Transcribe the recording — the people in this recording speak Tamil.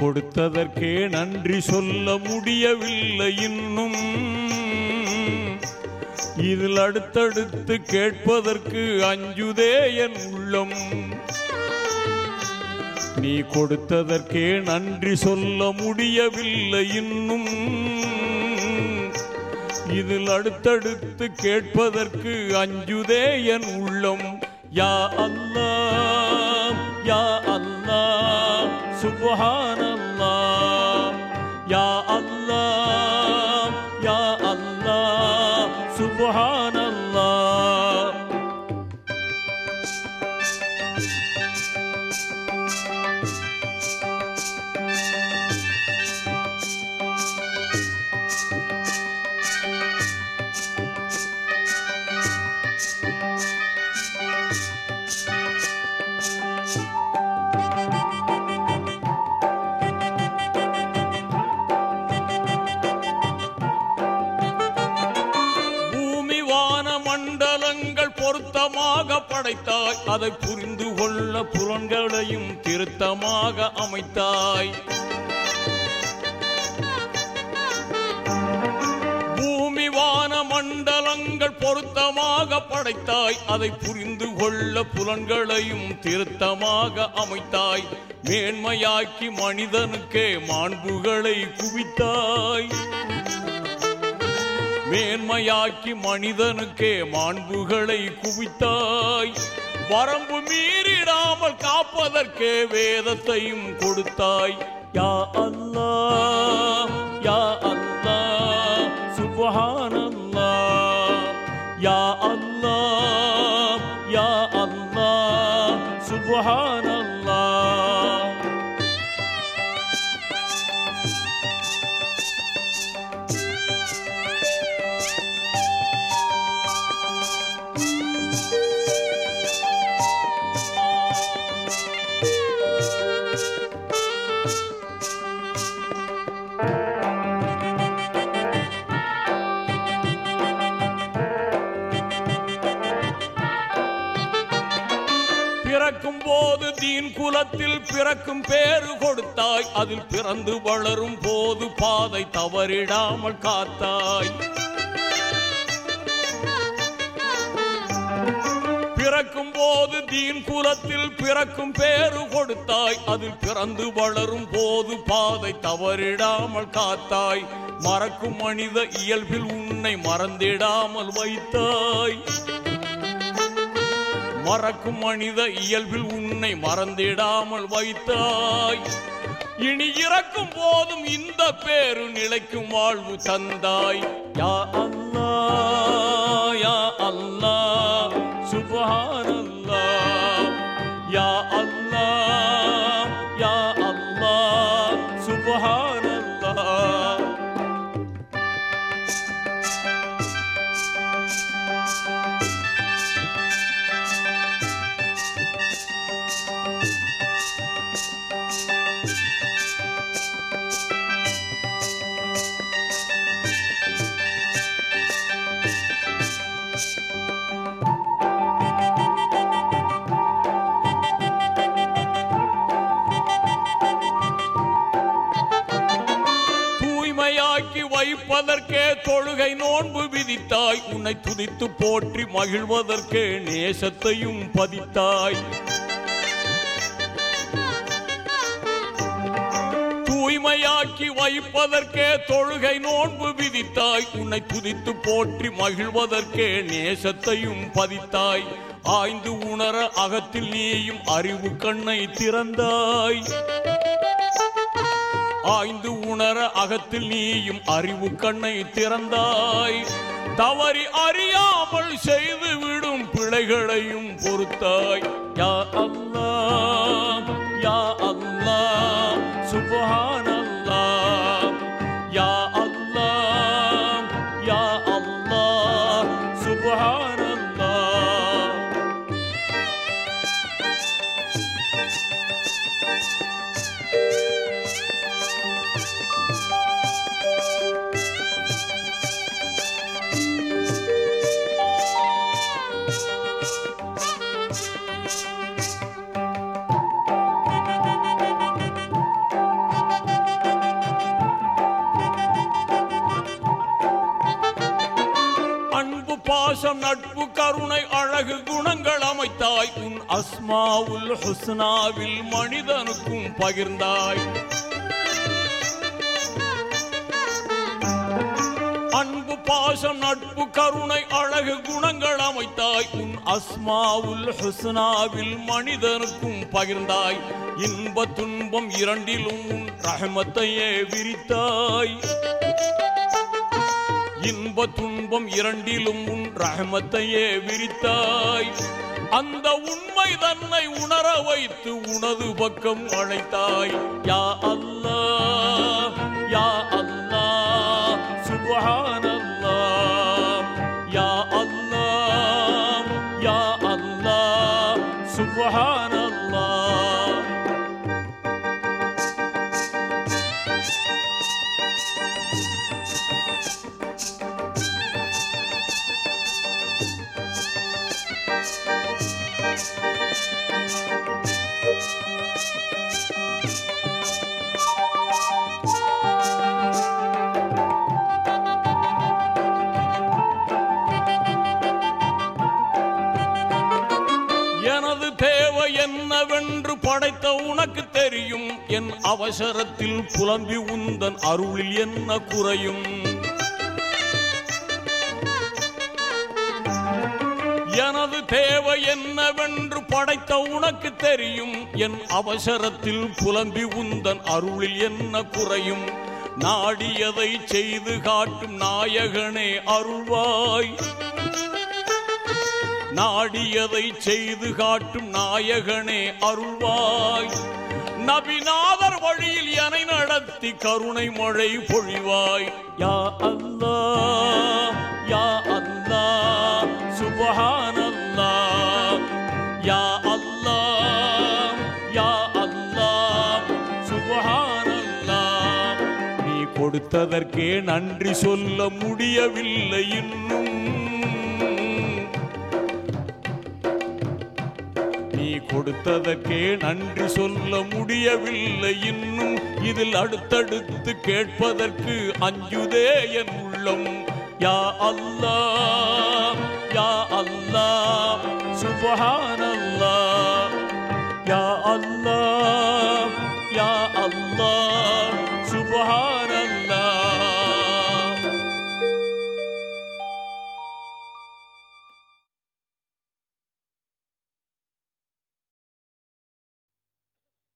கொடுத்ததற்கே நன்றி சொல்ல முடியவில்லை இன்னும். இதில் அடுத்தடுத்து கேட்பதற்கு அஞ்சுதே என் உள்ளம். நீ கொடுத்ததற்கே நன்றி சொல்ல முடியவில்லை இன்னும். இதில் அடுத்தடுத்து கேட்பதற்கு அஞ்சுதே என் உள்ளம். யா அல்லா யா Subhanallah Ya Allah Ya Allah Subhanallah பொருத்தமாக படைத்தாய். அதை புரிந்து கொள்ள புலன்களையும் திருத்தமாக அமைத்தாய். பூமி வான மண்டலங்கள் பொருத்தமாக படைத்தாய். அதை புரிந்து கொள்ள புலன்களையும் திருத்தமாக அமைத்தாய். மேன்மையாக்கி மனிதனுக்கே மாண்புகளை குவித்தாய். மேன்மையாக்கி மனிதனுக்கே மாண்புகளை குவித்தாய். வரம்பு மீறிடாமல் காப்பதற்கே வேதத்தையும் கொடுத்தாய். யா அல்லா யா அல்லா சுப்ஹானல்லாஹ் யா அல்லா யா அல்லா சுபஹான பிறக்கும் போது தீன் குலத்தில் பிறக்கும் பேரு கொடுத்தாய். அதில் பிறந்து வளரும் போது பாதை தவறிடாமல் காத்தாய். பிறக்கும் போது தீன் குலத்தில் பிறக்கும் பேரு கொடுத்தாய். அதில் பிறந்து வளரும் போது பாதை தவறிடாமல் காத்தாய். மறக்கும் மனித இயல்பில் உன்னை மறந்திடாமல் வைத்தாய். மறக்கும் மனித இயல்பில் உன்னை மறந்திடாமல் வைத்தாய். இனி இறக்கும் போதும் இந்த பேரு நிலைக்கும் வாழ்வு தந்தாய். யா அல்லா யா அல்லா சுப்ஹானல்லாஹ் வைப்பதற்கே தொழுகை நோன்பு விதித்தாய். உன்னை துதித்து போற்றி மகிழ்வதற்கே நேசத்தையும் பதித்தாய். தூய்மையாக்கி வைப்பதற்கே தொழுகை நோன்பு விதித்தாய். உன்னை துதித்து போற்றி மகிழ்வதற்கே நேசத்தையும் பதித்தாய். ஆய்ந்து உணர அகத்தில் நீயும் அறிவு கண்ணை திறந்தாய். ஆய்ந்து உணர அகத்தில் நீயும் அறிவு கண்ணை திறந்தாய். தவறி அறியாமல் செய்து விடும் பிழைகளையும் பொறுத்தாய். யா அல்லாஹ் யா அல்லா பாசம் நட்பு கருணை அழகு குணங்கள் அமைத்தாய். உன் அஸ்மாவுல் ஹுஸ்னாவில் மனிதனுக்கும் பகிர்ந்தாய். அன்பு பாசம் நட்பு கருணை அழகு குணங்கள் அமைத்தாய். உன் அஸ்மாவுல் ஹுஸ்னாவில் மனிதனுக்கும் பகிர்ந்தாய். இன்ப துன்பம் இரண்டிலும் உன் ரஹமத்தையே விரித்தாய். இன்ப துன்பம் இரண்டிலும் உன் ரஹமத்தையே விரித்தாய். அந்த உண்மை தன்னை உணர வைத்து உனது பக்கம் அழைத்தாய். யா அல்லாஹ் யா அல்லாஹ் சுப்ஹானல்லாஹ் யா அல்லாஹ் யா அல்லாஹ் சுப்ஹானல்லாஹ் என்னவென்று படைத்த உனக்கு தெரியும். என் அவசரத்தில் புலம்பி உந்தன் அருளில் என்ன குறையும்? எனது தேவை என்னவென்று படைத்த உனக்கு தெரியும். என் அவசரத்தில் புலம்பி உந்தன் அருளில் என்ன குறையும்? நாடியதை செய்து காட்டும் நாயகனே அருள்வாய். நாடியதை செய்து காட்டும் நாயகனே அருள்வாய். நபிநாதர் வழியில் என நடத்தி கருணை மழை பொழிவாய். யா அல்லா யா அல்லா சுபஹான் அல்லா யா அல்லா யா அல்லா சுபஹான் அல்லா நீ கொடுத்ததற்கே நன்றி சொல்ல முடியவில்லை இன்னும். கொடுத்ததற்கே நன்றி சொல்ல முடியவில்லை இன்னும். இதில் அடுத்தடுத்து கேட்பதற்கு அஞ்சுதே என் உள்ளம். யா அல்லா யா அல்லாஹ் சுப்ஹானல்லாஹ் யா அல்லா யா அல்லா சுப்ஹான